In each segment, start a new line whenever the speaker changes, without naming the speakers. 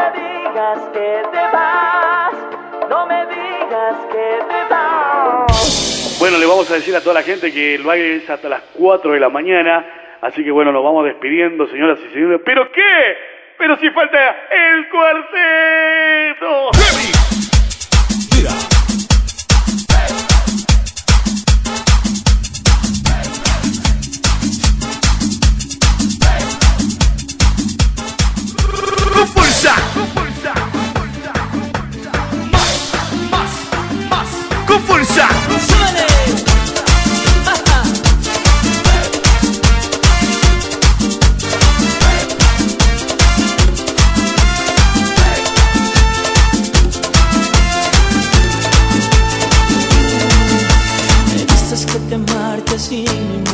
me digas que te vas, no me digas que te vas.
Bueno, le vamos a decir a toda la gente que el baile es hasta las 4 de la mañana, así que bueno, nos vamos despidiendo, señoras y señores. ¿Pero qué? Pero si falta el cuarteto.
fuerza.
Me dices que te marchas y me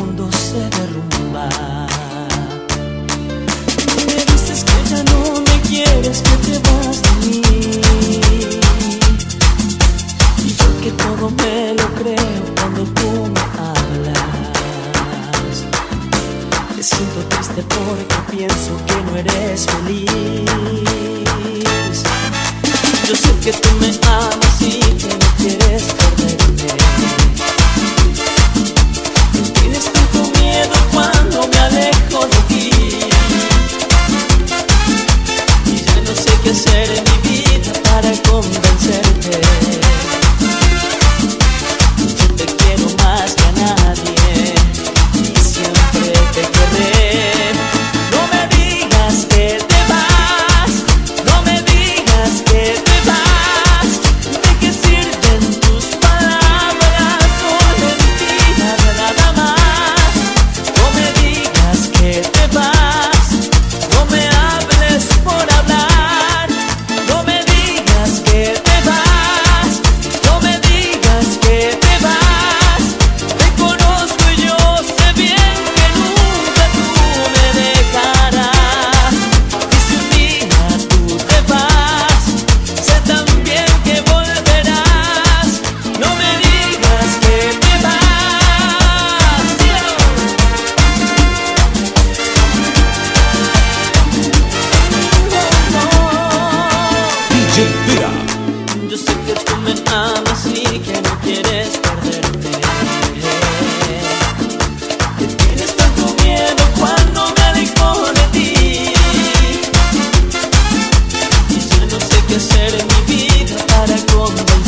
siento triste porque pienso que no eres feliz. Yo sé que tú me amas y Yo sé que tú me amas y que no quieres perderte. Que tienes tanto miedo cuando me alejo de ti. Y yo no sé qué hacer en mi vida para
convencer.